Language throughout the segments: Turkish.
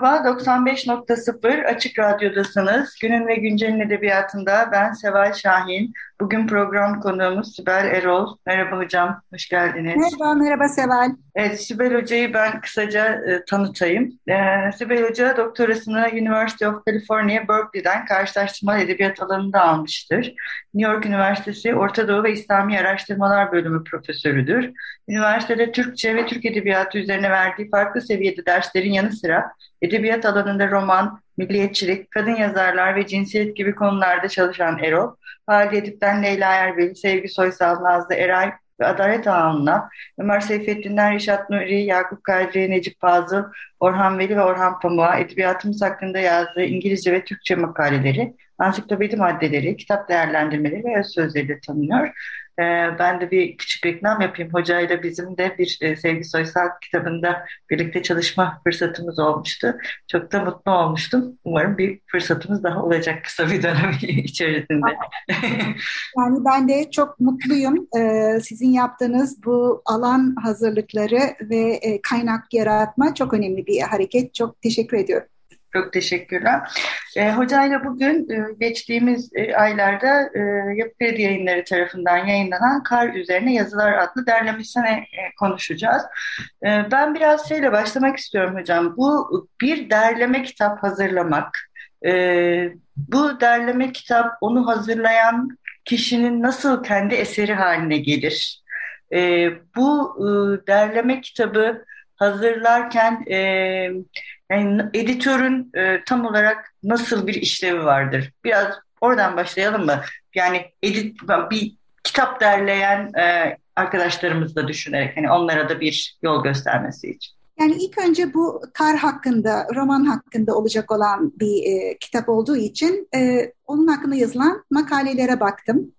Merhaba, 95.0 Açık Radyo'dasınız. Günün ve Güncel'in edebiyatında ben Seval Şahin. Bugün program konuğumuz Sibel Erol. Merhaba hocam, hoş geldiniz. Merhaba, merhaba Seval. Evet, Sibel Hoca'yı ben kısaca e, tanıtayım. E, Sibel Hoca doktorasını University of California, Berkeley'den karşılaştırma edebiyat alanında almıştır. New York Üniversitesi Orta Doğu ve İslami Araştırmalar Bölümü profesörüdür. Üniversitede Türkçe ve Türk Edebiyatı üzerine verdiği farklı seviyede derslerin yanı sıra edebiyat alanında roman, milliyetçilik, kadın yazarlar ve cinsiyet gibi konularda çalışan Erol, Halide Edip'ten Leyla Erbeli, Sevgi Soysal, Nazlı Eray ve Adalet Ağam'la Ömer Seyfettin'den Rişat Nuri, Yakup Kadri, Necip Fazıl, Orhan Veli ve Orhan Pamuk'a edebiyatımız hakkında yazdığı İngilizce ve Türkçe makaleleri, ansiklopedi maddeleri, kitap değerlendirmeleri ve öz sözleri tanınıyor. Ee, ben de bir küçük reklam yapayım. Hocayla bizim de bir e, Sevgi Soysal kitabında birlikte çalışma fırsatımız olmuştu. Çok da mutlu olmuştum. Umarım bir fırsatımız daha olacak kısa bir dönem içerisinde. yani ben de çok mutluyum. Ee, sizin yaptığınız bu alan hazırlıkları ve e, kaynak yaratma çok önemli bir hareket. Çok teşekkür ediyorum. Çok teşekkürler. E, hocayla bugün e, geçtiğimiz e, aylarda e, Yapı Kredi Yayınları tarafından yayınlanan Kar Üzerine Yazılar adlı derlemesine e, konuşacağız. E, ben biraz şeyle başlamak istiyorum hocam. Bu bir derleme kitap hazırlamak, e, bu derleme kitap onu hazırlayan kişinin nasıl kendi eseri haline gelir? E, bu e, derleme kitabı hazırlarken... E, yani editörün e, tam olarak nasıl bir işlevi vardır? Biraz oradan başlayalım mı? Yani edit bir kitap derleyen e, arkadaşlarımız da düşünerek hani onlara da bir yol göstermesi için. Yani ilk önce bu kar hakkında, roman hakkında olacak olan bir e, kitap olduğu için e, onun hakkında yazılan makalelere baktım.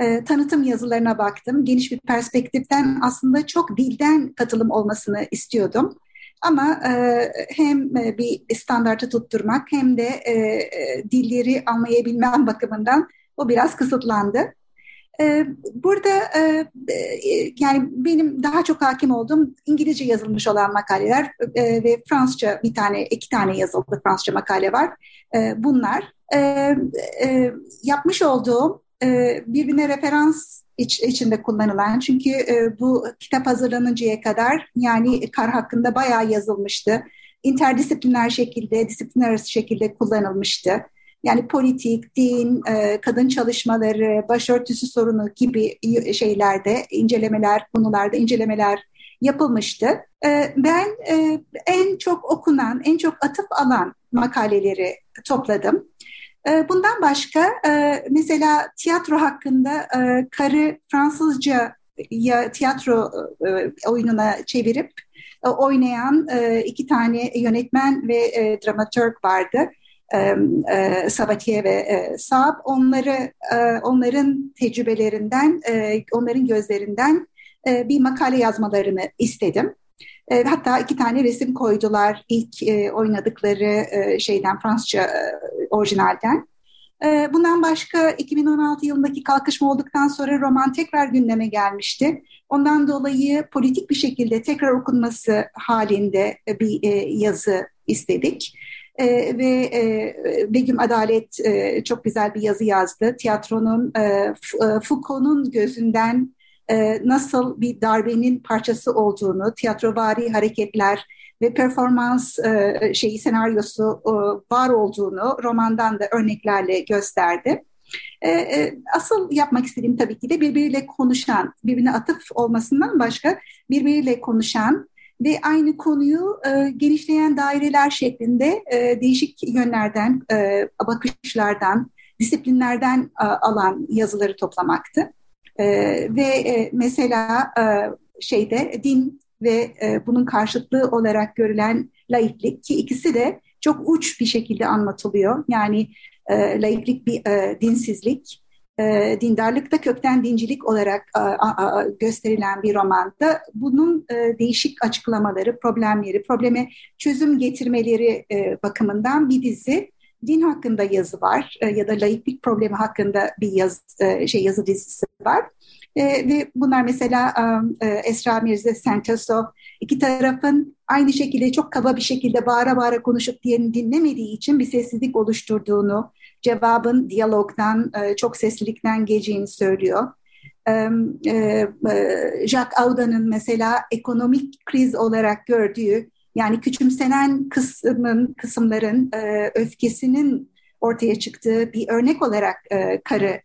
E, tanıtım yazılarına baktım. Geniş bir perspektiften aslında çok dilden katılım olmasını istiyordum. Ama e, hem e, bir standartı tutturmak hem de e, e, dilleri anlayabilmem bakımından o biraz kısıtlandı. E, burada e, e, yani benim daha çok hakim olduğum İngilizce yazılmış olan makaleler e, ve Fransızca bir tane, iki tane yazıldı Fransızca makale var. E, bunlar e, e, yapmış olduğum birbirine referans iç, içinde kullanılan. Çünkü bu kitap hazırlanıncaya kadar yani kar hakkında bayağı yazılmıştı. İnterdisipliner şekilde, disiplinler arası şekilde kullanılmıştı. Yani politik, din, kadın çalışmaları, başörtüsü sorunu gibi şeylerde, incelemeler, konularda incelemeler yapılmıştı. Ben en çok okunan, en çok atıf alan makaleleri topladım. Ee, bundan başka e, mesela tiyatro hakkında e, Karı Fransızca ya tiyatro e, oyununa çevirip oynayan iki tane yönetmen ve dramatörg vardı. Sabatier ve Saab onları onların tecrübelerinden onların gözlerinden bir makale yazmalarını istedim. E, hatta iki tane resim koydular ilk e, oynadıkları e, şeyden Fransızca orijinalden. Bundan başka 2016 yılındaki kalkışma olduktan sonra roman tekrar gündeme gelmişti. Ondan dolayı politik bir şekilde tekrar okunması halinde bir yazı istedik. E, ve e, Begüm Adalet e, çok güzel bir yazı yazdı. Tiyatronun, e Foucault'un gözünden e, nasıl bir darbenin parçası olduğunu, tiyatrovari hareketler ve performans e, şeyi senaryosu e, var olduğunu romandan da örneklerle gösterdi. Asıl yapmak istediğim tabii ki de birbiriyle konuşan, birbirine atıf olmasından başka birbiriyle konuşan ve aynı konuyu genişleyen daireler şeklinde değişik yönlerden, bakışlardan, disiplinlerden alan yazıları toplamaktı. Ve mesela şeyde din ve bunun karşıtlığı olarak görülen laiklik ki ikisi de çok uç bir şekilde anlatılıyor. Yani e, laiklik bir e, dinsizlik, e, dindarlık da kökten dincilik olarak gösterilen bir romanda bunun e, değişik açıklamaları, problemleri, probleme çözüm getirmeleri e, bakımından bir dizi din hakkında yazı var e, ya da laiklik problemi hakkında bir yaz, e, şey yazı dizisi var. E, ve bunlar mesela e, Esra Mirza Sentoso iki tarafın aynı şekilde çok kaba bir şekilde bağıra bağıra konuşup diğerini dinlemediği için bir sessizlik oluşturduğunu, cevabın diyalogdan, e, çok seslilikten geleceğini söylüyor. E, e, Jacques Auda'nın mesela ekonomik kriz olarak gördüğü, yani küçümsenen kısmın, kısımların öfkesinin ortaya çıktığı bir örnek olarak karı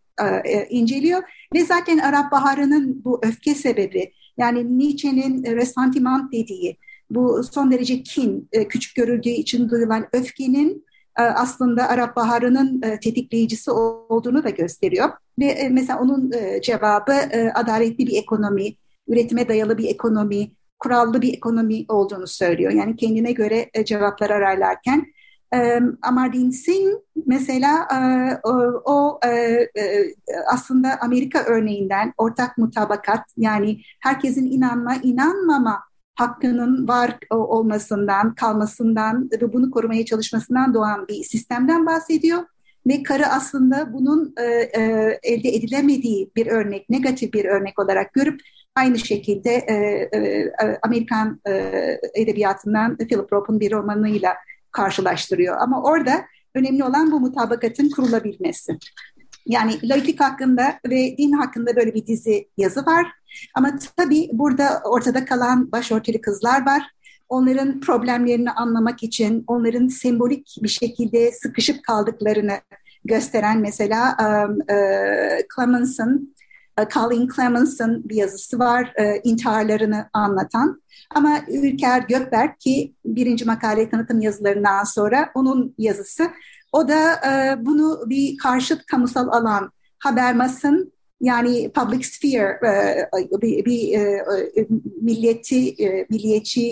inceliyor. Ve zaten Arap Baharı'nın bu öfke sebebi, yani Nietzsche'nin resentiment dediği, bu son derece kin, küçük görüldüğü için duyulan öfkenin e, aslında Arap Baharı'nın e, tetikleyicisi olduğunu da gösteriyor. Ve e, mesela onun cevabı adaletli bir ekonomi, üretime dayalı bir ekonomi, kurallı bir ekonomi olduğunu söylüyor. Yani kendine göre cevaplar ararlarken. Amardin Singh mesela o aslında Amerika örneğinden ortak mutabakat yani herkesin inanma inanmama hakkının var olmasından, kalmasından ve bunu korumaya çalışmasından doğan bir sistemden bahsediyor. Ve karı aslında bunun e, e, elde edilemediği bir örnek, negatif bir örnek olarak görüp aynı şekilde e, e, Amerikan e, edebiyatından Philip Roth'un bir romanıyla karşılaştırıyor. Ama orada önemli olan bu mutabakatın kurulabilmesi. Yani laiklik hakkında ve din hakkında böyle bir dizi yazı var. Ama tabii burada ortada kalan başörtülü kızlar var. Onların problemlerini anlamak için, onların sembolik bir şekilde sıkışıp kaldıklarını gösteren mesela um, uh, Clemens'ın, Colleen Clemens'ın bir yazısı var, uh, intiharlarını anlatan. Ama Ülker Gökberk ki birinci makale tanıtım yazılarından sonra onun yazısı o da e, bunu bir karşıt kamusal alan Habermas'ın yani public sphere e, bir, bir e, e milliyetçi e,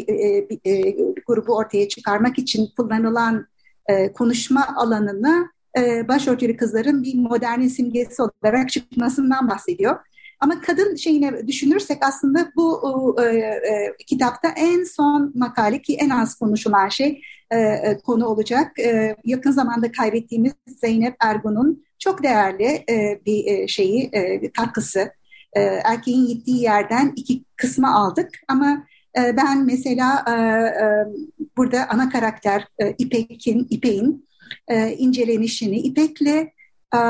e, e, grubu ortaya çıkarmak için kullanılan e, konuşma alanını e, başörtülü kızların bir modernin simgesi olarak çıkmasından bahsediyor. Ama kadın şeyine düşünürsek aslında bu e, e, kitapta en son makale ki en az konuşulan şey e, e, konu olacak. E, yakın zamanda kaybettiğimiz Zeynep Ergun'un çok değerli e, bir e, şeyi e, katkısı. E, erkeğin gittiği yerden iki kısmı aldık ama e, ben mesela e, e, burada ana karakter e, İpek'in İpek'in e, incelenişini İpek'le e, e,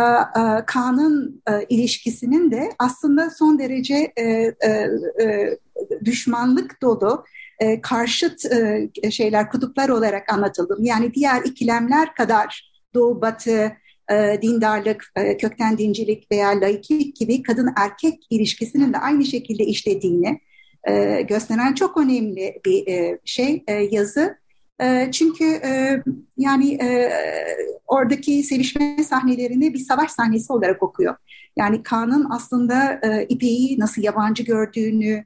Kaan'ın e, ilişkisinin de aslında son derece düşmanlık dolu, karşıt şeyler, kutuplar olarak anlatıldım. Yani diğer ikilemler kadar Doğu Batı, dindarlık, kökten dincilik veya laiklik gibi kadın erkek ilişkisinin de aynı şekilde işlediğini gösteren çok önemli bir şey yazı. Ee, çünkü e, yani e, oradaki sevişme sahnelerini bir savaş sahnesi olarak okuyor. Yani Kaan'ın aslında e, İpek'i nasıl yabancı gördüğünü,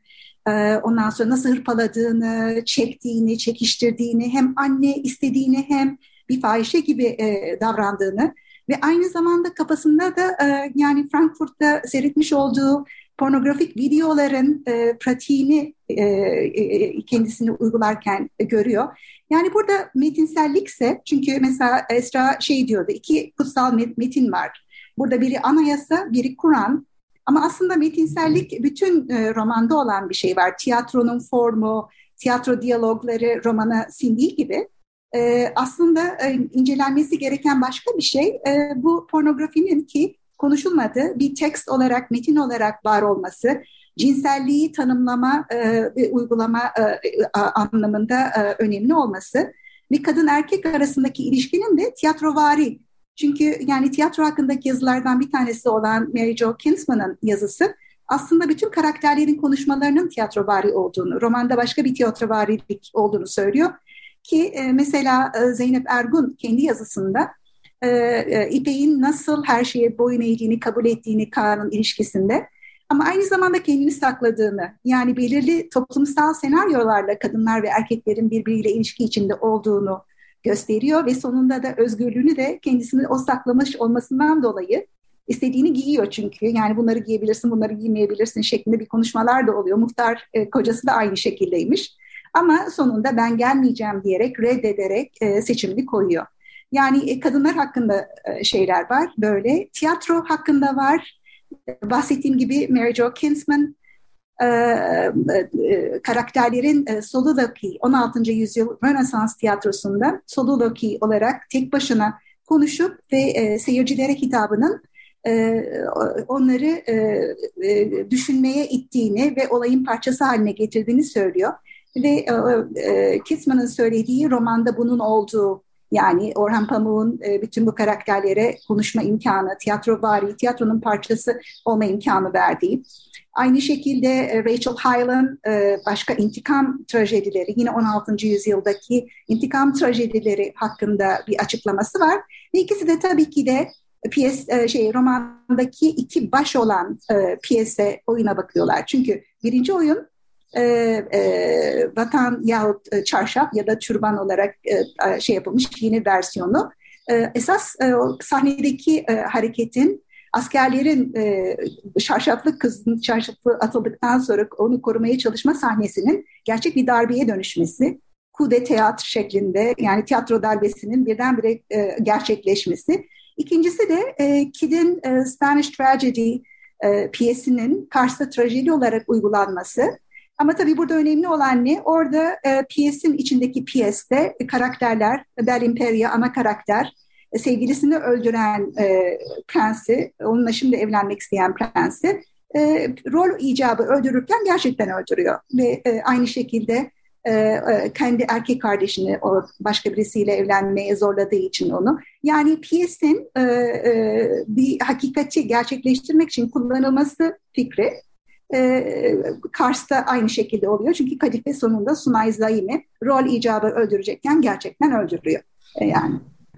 ondan sonra nasıl hırpaladığını, çektiğini, çekiştirdiğini, hem anne istediğini hem bir fahişe gibi davrandığını ve aynı zamanda kafasında da yani Frankfurt'ta seyretmiş olduğu pornografik videoların e, pratiğini e, e, kendisini uygularken görüyor. Yani burada metinsellikse çünkü mesela Esra şey diyordu iki kutsal metin var. Burada biri anayasa, biri Kur'an. Ama aslında metinsellik bütün e, romanda olan bir şey var. Tiyatronun formu, tiyatro diyalogları romana sindiği gibi. E, aslında e, incelenmesi gereken başka bir şey e, bu pornografinin ki konuşulmadı bir tekst olarak, metin olarak var olması, cinselliği tanımlama e, ve uygulama e, anlamında e, önemli olması ve kadın erkek arasındaki ilişkinin de tiyatrovari. Çünkü yani tiyatro hakkındaki yazılardan bir tanesi olan Mary Jo Kinsman'ın yazısı aslında bütün karakterlerin konuşmalarının tiyatrovari olduğunu, romanda başka bir tiyatrovari olduğunu söylüyor. Ki mesela Zeynep Ergun kendi yazısında e, e, İpek'in nasıl her şeye boyun eğdiğini kabul ettiğini Kaan'ın ilişkisinde ama aynı zamanda kendini sakladığını, yani belirli toplumsal senaryolarla kadınlar ve erkeklerin birbiriyle ilişki içinde olduğunu gösteriyor ve sonunda da özgürlüğünü de kendisini o saklamış olmasından dolayı istediğini giyiyor çünkü. Yani bunları giyebilirsin, bunları giymeyebilirsin şeklinde bir konuşmalar da oluyor. Muhtar e, kocası da aynı şekildeymiş. Ama sonunda ben gelmeyeceğim diyerek, reddederek e, seçimini koyuyor. Yani e, kadınlar hakkında e, şeyler var böyle. Tiyatro hakkında var. Bahsettiğim gibi Mary Jo Kinsman e, karakterlerin soliloquy 16. yüzyıl Rönesans tiyatrosunda soliloquy olarak tek başına konuşup ve seyircilere hitabının onları düşünmeye ittiğini ve olayın parçası haline getirdiğini söylüyor. Ve Kisman'ın söylediği romanda bunun olduğu yani Orhan Pamuk'un e, bütün bu karakterlere konuşma imkanı, tiyatro vari, tiyatronun parçası olma imkanı verdiği. Aynı şekilde e, Rachel Hyland e, başka intikam trajedileri, yine 16. yüzyıldaki intikam trajedileri hakkında bir açıklaması var. Ve ikisi de tabii ki de piyes e, şey romandaki iki baş olan e, piyese oyuna bakıyorlar. Çünkü birinci oyun e, e, vatan yahut e, çarşaf ya da türban olarak e, şey yapılmış yeni versiyonu. E, esas e, sahnedeki e, hareketin askerlerin e, şarşaflı kızın çarşafı atıldıktan sonra onu korumaya çalışma sahnesinin gerçek bir darbeye dönüşmesi. Kude teatr şeklinde yani tiyatro darbesinin birdenbire e, gerçekleşmesi. İkincisi de e, Kid'in e, Spanish Tragedy e, piyesinin Kars'ta trajedi olarak uygulanması. Ama tabii burada önemli olan ne? Orada e, piyesin içindeki piyeste e, karakterler, Bel Imperia ana karakter, e, sevgilisini öldüren e, prensi, onunla şimdi evlenmek isteyen prensi, e, rol icabı öldürürken gerçekten öldürüyor. Ve e, aynı şekilde e, e, kendi erkek kardeşini o başka birisiyle evlenmeye zorladığı için onu. Yani piyesin e, e, bir hakikati gerçekleştirmek için kullanılması fikri e, Kars'ta aynı şekilde oluyor. Çünkü Kadife sonunda Sunay Zaim'i rol icabı öldürecekken gerçekten öldürüyor. E, yani.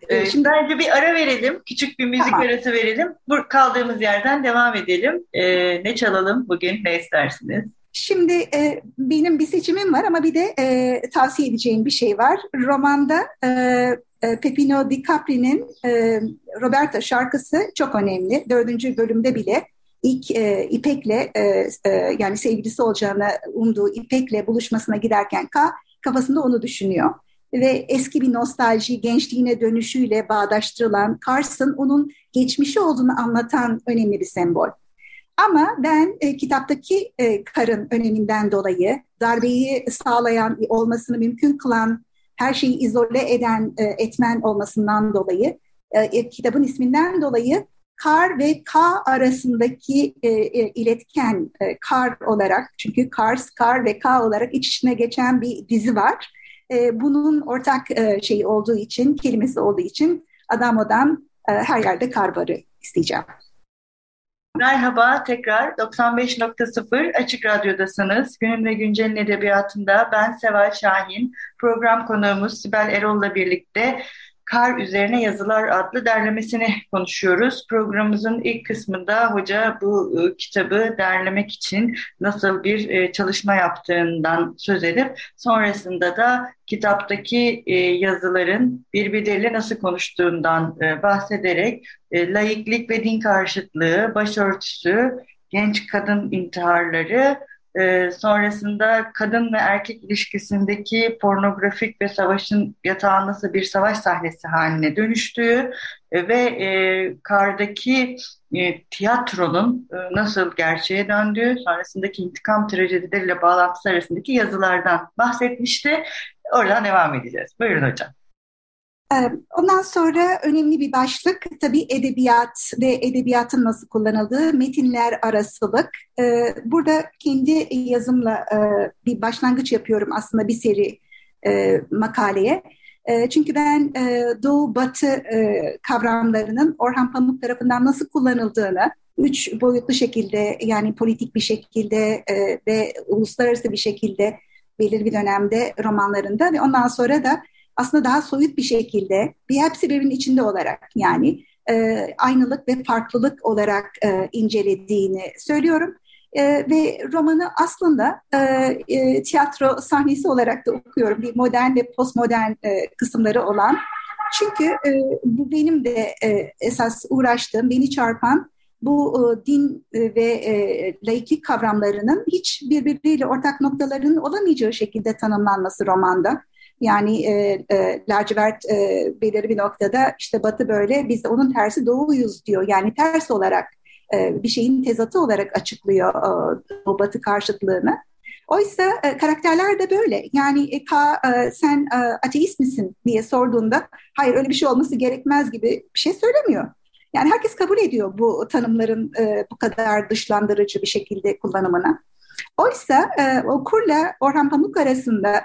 Ee, Şimdi bence bir ara verelim. Küçük bir müzik tamam. arası verelim. Bu kaldığımız yerden devam edelim. Ee, ne çalalım bugün? Ne istersiniz? Şimdi e, benim bir seçimim var ama bir de e, tavsiye edeceğim bir şey var. Romanda e, e, Pepino Di Capri'nin e, Roberta şarkısı çok önemli. Dördüncü bölümde bile ilk e, İpek'le e, e, yani sevgilisi olacağını umduğu İpek'le buluşmasına giderken Ka kafasında onu düşünüyor. Ve eski bir nostalji, gençliğine dönüşüyle bağdaştırılan Carson onun geçmişi olduğunu anlatan önemli bir sembol. Ama ben e, kitaptaki e, karın öneminden dolayı darbeyi sağlayan, olmasını mümkün kılan, her şeyi izole eden e, etmen olmasından dolayı, e, e kitabın isminden dolayı kar ve K arasındaki e, e, iletken e, kar olarak, çünkü Kars, kar ve K olarak iç içine geçen bir dizi var. E, bunun ortak e, şeyi olduğu için, kelimesi olduğu için Adamo'dan e, her yerde kar barı isteyeceğim. Merhaba tekrar 95.0 Açık Radyo'dasınız. Günün ve Güncel'in edebiyatında ben Seval Şahin, program konuğumuz Sibel Erol'la birlikte Kar Üzerine Yazılar adlı derlemesini konuşuyoruz. Programımızın ilk kısmında hoca bu e, kitabı derlemek için nasıl bir e, çalışma yaptığından söz edip sonrasında da kitaptaki e, yazıların birbirleriyle nasıl konuştuğundan e, bahsederek e, laiklik ve din karşıtlığı, başörtüsü, genç kadın intiharları e, sonrasında kadın ve erkek ilişkisindeki pornografik ve savaşın yatağı nasıl bir savaş sahnesi haline dönüştüğü e, ve e, kardaki e, tiyatronun e, nasıl gerçeğe döndüğü, sonrasındaki intikam trajedileriyle bağlantısı arasındaki yazılardan bahsetmişti. Oradan devam edeceğiz. Buyurun hocam. Ondan sonra önemli bir başlık tabii edebiyat ve edebiyatın nasıl kullanıldığı metinler arasılık. Burada kendi yazımla bir başlangıç yapıyorum aslında bir seri makaleye. Çünkü ben Doğu-Batı kavramlarının Orhan Pamuk tarafından nasıl kullanıldığını, üç boyutlu şekilde yani politik bir şekilde ve uluslararası bir şekilde belirli bir dönemde romanlarında ve ondan sonra da aslında daha soyut bir şekilde bir hepsi birbirinin içinde olarak yani e, aynılık ve farklılık olarak e, incelediğini söylüyorum. E, ve romanı aslında e, e, tiyatro sahnesi olarak da okuyorum. Bir modern ve postmodern e, kısımları olan. Çünkü e, bu benim de e, esas uğraştığım, beni çarpan bu e, din e, ve e, laiklik kavramlarının hiç birbiriyle ortak noktalarının olamayacağı şekilde tanımlanması romanda. Yani e, e, lacivert e, belirli bir noktada işte batı böyle biz de onun tersi doğuyuz diyor. Yani ters olarak e, bir şeyin tezatı olarak açıklıyor e, o batı karşıtlığını. Oysa e, karakterler de böyle. Yani e, ka, e, sen e, ateist misin diye sorduğunda hayır öyle bir şey olması gerekmez gibi bir şey söylemiyor. Yani herkes kabul ediyor bu tanımların e, bu kadar dışlandırıcı bir şekilde kullanımını. Oysa e, okurla Orhan Pamuk arasında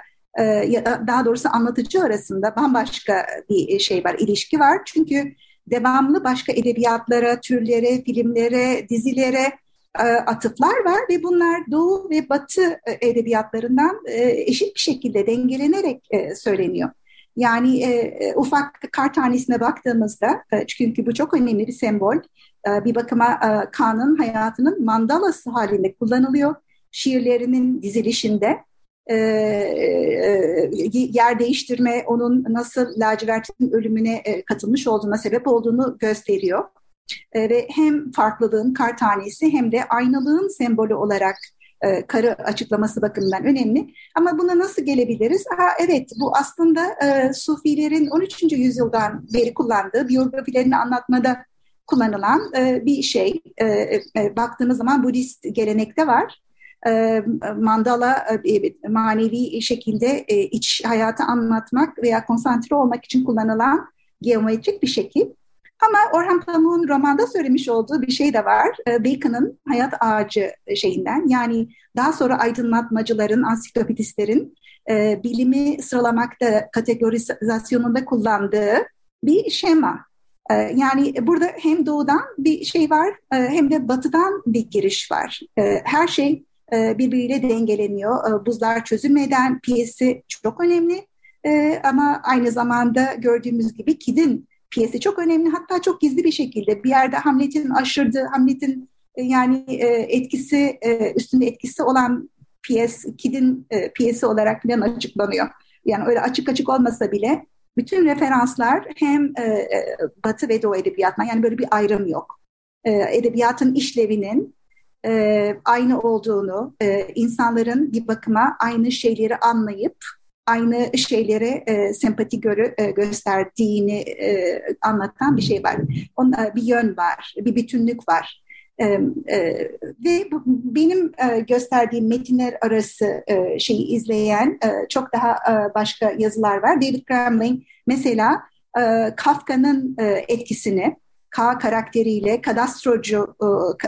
daha doğrusu anlatıcı arasında bambaşka bir şey var, ilişki var. Çünkü devamlı başka edebiyatlara, türlere, filmlere, dizilere e, atıflar var ve bunlar Doğu ve Batı e, edebiyatlarından e, eşit bir şekilde dengelenerek e, söyleniyor. Yani e, e, ufak kar tanesine baktığımızda, e, çünkü bu çok önemli bir sembol, e, bir bakıma e, Kaan'ın hayatının mandalası halinde kullanılıyor. Şiirlerinin dizilişinde e, e, yer değiştirme, onun nasıl lacivertin ölümüne e, katılmış olduğuna sebep olduğunu gösteriyor. E, ve hem farklılığın kar tanesi hem de aynalığın sembolü olarak e, karı açıklaması bakımından önemli. Ama buna nasıl gelebiliriz? Aa, evet bu aslında e, Sufilerin 13. yüzyıldan beri kullandığı biyografilerini anlatmada kullanılan e, bir şey. E, e, baktığımız zaman Budist gelenekte var. E, mandala e, manevi şekilde e, iç hayatı anlatmak veya konsantre olmak için kullanılan geometrik bir şekil. Ama Orhan Pamuk'un romanda söylemiş olduğu bir şey de var. Bacon'ın hayat ağacı şeyinden yani daha sonra aydınlatmacıların, ansiklopedistlerin bilimi sıralamakta, kategorizasyonunda kullandığı bir şema. Yani burada hem doğudan bir şey var hem de batıdan bir giriş var. Her şey e, birbiriyle dengeleniyor. E, buzlar çözülmeden piyesi çok önemli. E, ama aynı zamanda gördüğümüz gibi Kid'in piyesi çok önemli. Hatta çok gizli bir şekilde bir yerde Hamlet'in aşırdığı, Hamlet'in e, yani etkisi üstünde etkisi olan piyes, Kid'in e, piyesi olarak falan açıklanıyor. Yani öyle açık açık olmasa bile bütün referanslar hem Batı ve Doğu edebiyatına yani böyle bir ayrım yok. Edebiyatın işlevinin e, aynı olduğunu, e, insanların bir bakıma aynı şeyleri anlayıp aynı şeylere e, sempati görü, e, gösterdiğini e, anlatan bir şey var. Onun, e, bir yön var, bir bütünlük var. E, e, ve bu, benim e, gösterdiğim metinler arası e, şeyi izleyen e, çok daha e, başka yazılar var. David Gramling mesela e, Kafka'nın e, etkisini K karakteriyle kadastrocu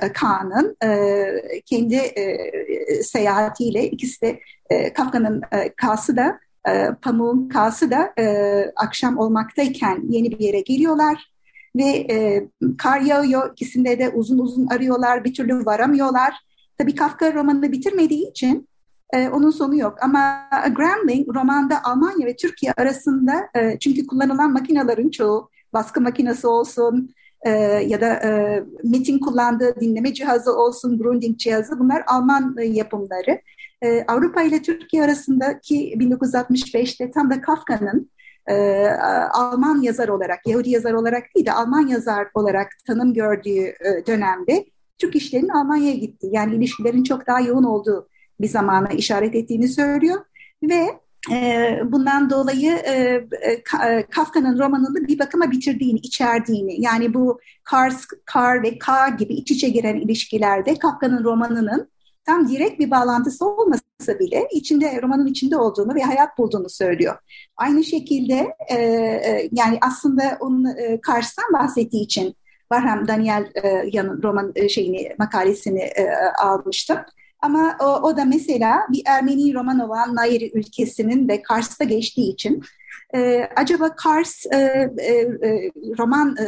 e, K'nın e, kendi e, seyahatiyle ikisi de e, Kafka'nın e, K'sı da e, pamuğun kası da e, akşam olmaktayken yeni bir yere geliyorlar ve kar yağıyor. İkisinde de uzun uzun arıyorlar, bir türlü varamıyorlar. Tabii Kafka romanını bitirmediği için e, onun sonu yok. Ama Gramling romanda Almanya ve Türkiye arasında e, çünkü kullanılan makinelerin çoğu baskı makinesi olsun e, ya da e, metin kullandığı dinleme cihazı olsun, Grundig cihazı bunlar Alman e, yapımları e, Avrupa ile Türkiye arasındaki 1965'te tam da Kafka'nın e, Alman yazar olarak, Yahudi yazar olarak değil de Alman yazar olarak tanım gördüğü e, dönemde Türk işlerinin Almanya'ya gitti. Yani ilişkilerin çok daha yoğun olduğu bir zamana işaret ettiğini söylüyor ve bundan dolayı e, e, Kafka'nın romanını bir bakıma bitirdiğini, içerdiğini yani bu Kars, Kar ve K gibi iç içe giren ilişkilerde Kafka'nın romanının tam direkt bir bağlantısı olmasa bile içinde romanın içinde olduğunu ve hayat bulduğunu söylüyor. Aynı şekilde e, e, yani aslında onun e, Kars'tan bahsettiği için Barham Daniel e, roman e, şeyini makalesini e, almıştım. Ama o, o da mesela bir Ermeni roman olan Nairi ülkesinin ve Kars'ta geçtiği için e, acaba Kars e, e, e, roman e,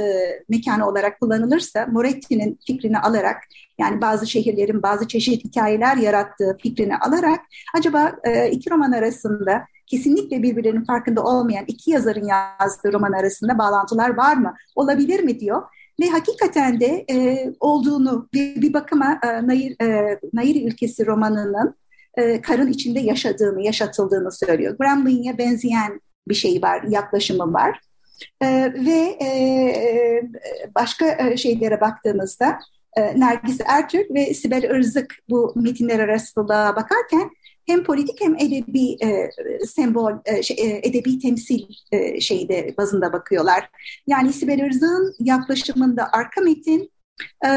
mekanı olarak kullanılırsa Moretti'nin fikrini alarak yani bazı şehirlerin bazı çeşit hikayeler yarattığı fikrini alarak acaba e, iki roman arasında kesinlikle birbirlerinin farkında olmayan iki yazarın yazdığı roman arasında bağlantılar var mı? Olabilir mi diyor. Ve hakikaten de e, olduğunu bir, bir bakıma e, Nayir, e, Nayiri ülkesi romanının e, karın içinde yaşadığını, yaşatıldığını söylüyor. Gremlin'e benzeyen bir şey var, yaklaşımı var. E, ve e, başka şeylere baktığımızda e, Nergis Ertürk ve Sibel Irzık bu metinler arasında bakarken hem politik hem edebi e, sembol, e, şey, e, edebi temsil e, şeyde bazında bakıyorlar. Yani Sibel Irzık'ın yaklaşımında arka metin, e,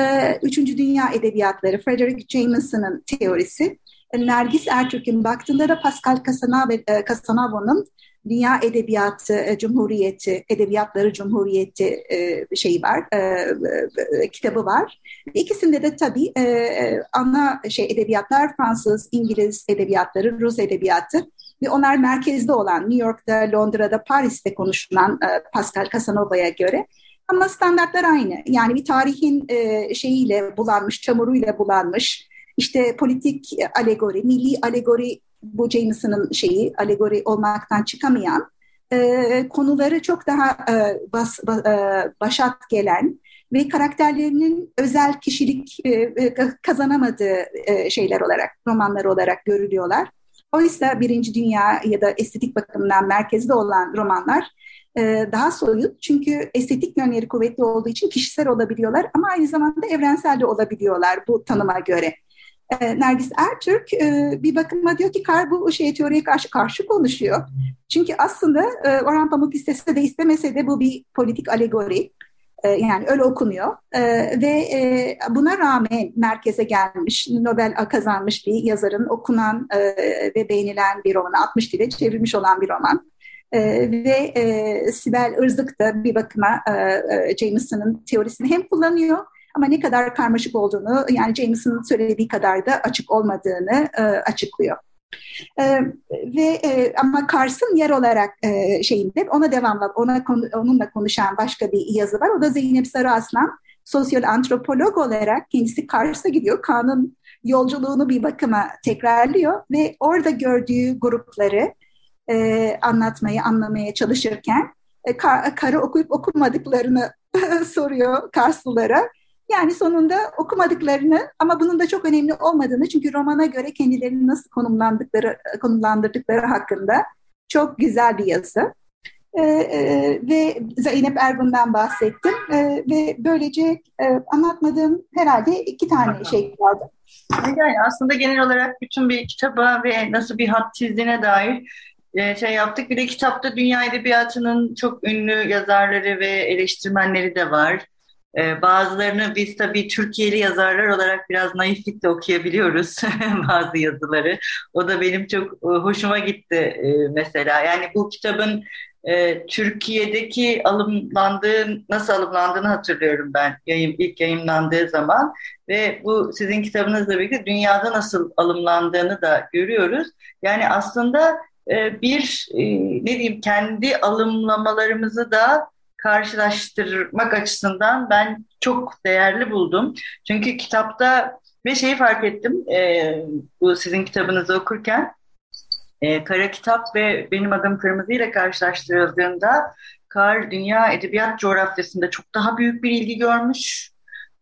Üçüncü Dünya Edebiyatları, Frederick Jameson'ın teorisi, Nergis Ertürk'ün baktığında da Pascal Casanavo'nun Dünya Edebiyatı e, Cumhuriyeti, Edebiyatları Cumhuriyeti e, şeyi var, e, kitabı var. İkisinde de tabii ana şey edebiyatlar Fransız, İngiliz edebiyatları, Rus edebiyatı ve onlar merkezde olan New York'ta, Londra'da, Paris'te konuşulan Pascal Casanova'ya göre ama standartlar aynı. Yani bir tarihin şeyiyle bulanmış, çamuruyla bulanmış, işte politik alegori, milli alegori bu Jameson'ın şeyi alegori olmaktan çıkamayan e, konuları çok daha e, bas, ba, e, başat gelen ve karakterlerinin özel kişilik e, e, kazanamadığı e, şeyler olarak, romanlar olarak görülüyorlar. Oysa Birinci Dünya ya da estetik bakımından merkezde olan romanlar e, daha soyut. Çünkü estetik yönleri kuvvetli olduğu için kişisel olabiliyorlar ama aynı zamanda evrensel de olabiliyorlar bu tanıma göre e, Nergis Ertürk e, bir bakıma diyor ki Kar bu şey teoriye karşı karşı konuşuyor. Çünkü aslında e, Orhan Pamuk istese de istemese de bu bir politik alegori. E, yani öyle okunuyor ve buna rağmen merkeze gelmiş, Nobel kazanmış bir yazarın okunan ve beğenilen bir romanı, 60 dile çevrilmiş olan bir roman. Ee, ve e, Sibel Irzık da bir bakıma e, e, Jameson'ın teorisini hem kullanıyor ama ne kadar karmaşık olduğunu yani James'in söylediği kadar da açık olmadığını e, açıklıyor. E, ve e, ama Kars'ın yer olarak e, şeyinde ona devamlı ona onunla konuşan başka bir yazı var. O da Zeynep Sarıaslan sosyal antropolog olarak kendisi Kars'a gidiyor. Kaan'ın yolculuğunu bir bakıma tekrarlıyor ve orada gördüğü grupları e, anlatmayı, anlamaya çalışırken e, kar, karı okuyup okumadıklarını soruyor Karslılara yani sonunda okumadıklarını ama bunun da çok önemli olmadığını çünkü romana göre kendilerini nasıl konumlandıkları, konumlandırdıkları hakkında çok güzel bir yazı. Ee, e, ve Zeynep Ergun'dan bahsettim ee, ve böylece e, anlatmadığım herhalde iki tane şey kaldı. Yani aslında genel olarak bütün bir kitaba ve nasıl bir hat çizdiğine dair e, şey yaptık. Bir de kitapta dünya edebiyatının çok ünlü yazarları ve eleştirmenleri de var. Ee, bazılarını biz tabii Türkiye'li yazarlar olarak biraz naiflikle okuyabiliyoruz bazı yazıları. O da benim çok e, hoşuma gitti e, mesela. Yani bu kitabın e, Türkiye'deki alımlandığı, nasıl alımlandığını hatırlıyorum ben yayın, ilk yayınlandığı zaman. Ve bu sizin kitabınızla birlikte dünyada nasıl alımlandığını da görüyoruz. Yani aslında bir ne diyeyim kendi alımlamalarımızı da karşılaştırmak açısından ben çok değerli buldum. Çünkü kitapta ve şeyi fark ettim e, bu sizin kitabınızı okurken e, Kara Kitap ve Benim Adım Kırmızı ile karşılaştırıldığında Kar dünya edebiyat coğrafyasında çok daha büyük bir ilgi görmüş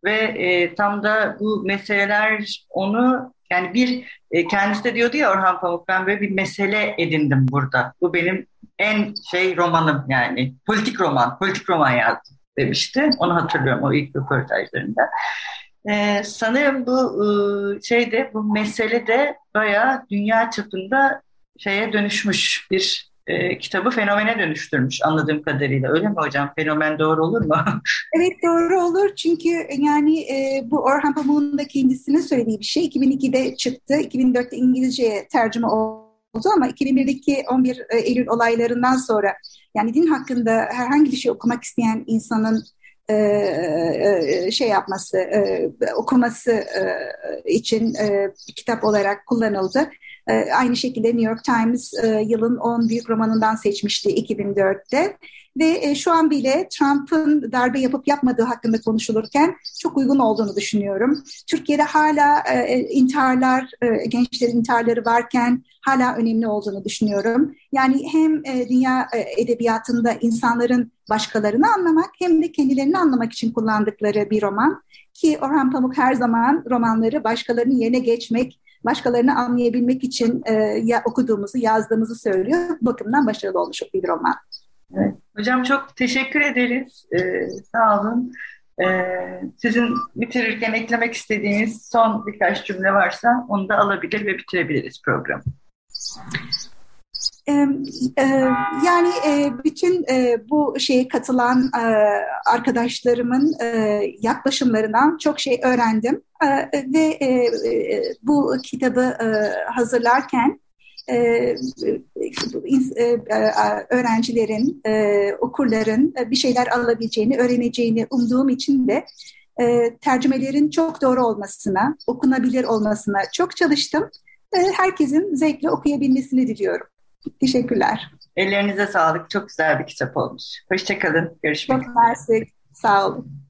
ve e, tam da bu meseleler onu yani bir e, kendisi de diyordu ya Orhan Pamuk ben böyle bir mesele edindim burada. Bu benim en şey romanım yani politik roman, politik roman yazdım demişti. Onu hatırlıyorum o ilk röportajlarında. Ee, sanırım bu e, şeyde bu mesele de bayağı dünya çapında şeye dönüşmüş bir e, kitabı fenomene dönüştürmüş anladığım kadarıyla. Öyle mi hocam? Fenomen doğru olur mu? evet doğru olur. Çünkü yani e, bu Orhan Pamuk'un da kendisine söylediği bir şey. 2002'de çıktı. 2004'te İngilizceye tercüme oldu ama 2001'deki 11 e, Eylül olaylarından sonra yani din hakkında herhangi bir şey okumak isteyen insanın e, e, şey yapması, e, okuması e, için e, kitap olarak kullanıldı. E, aynı şekilde New York Times e, yılın 10 büyük romanından seçmişti 2004'te. Ve e, şu an bile Trump'ın darbe yapıp yapmadığı hakkında konuşulurken çok uygun olduğunu düşünüyorum. Türkiye'de hala e, e intiharlar, e, gençlerin intiharları varken hala önemli olduğunu düşünüyorum. Yani hem e, dünya e, edebiyatında insanların başkalarını anlamak hem de kendilerini anlamak için kullandıkları bir roman. Ki Orhan Pamuk her zaman romanları başkalarının yerine geçmek, başkalarını anlayabilmek için e, ya, okuduğumuzu, yazdığımızı söylüyor. Bakımdan başarılı olmuş bir roman. Evet. Hocam çok teşekkür ederiz. Ee, sağ olun. Ee, sizin bitirirken eklemek istediğiniz son birkaç cümle varsa onu da alabilir ve bitirebiliriz programı. Yani bütün bu şeye katılan arkadaşlarımın yaklaşımlarından çok şey öğrendim ve bu kitabı hazırlarken öğrencilerin, okurların bir şeyler alabileceğini, öğreneceğini umduğum için de tercümelerin çok doğru olmasına, okunabilir olmasına çok çalıştım. Herkesin zevkle okuyabilmesini diliyorum. Teşekkürler. Ellerinize sağlık. Çok güzel bir kitap olmuş. Hoşçakalın. Görüşmek üzere. Çok mersi. Sağ olun.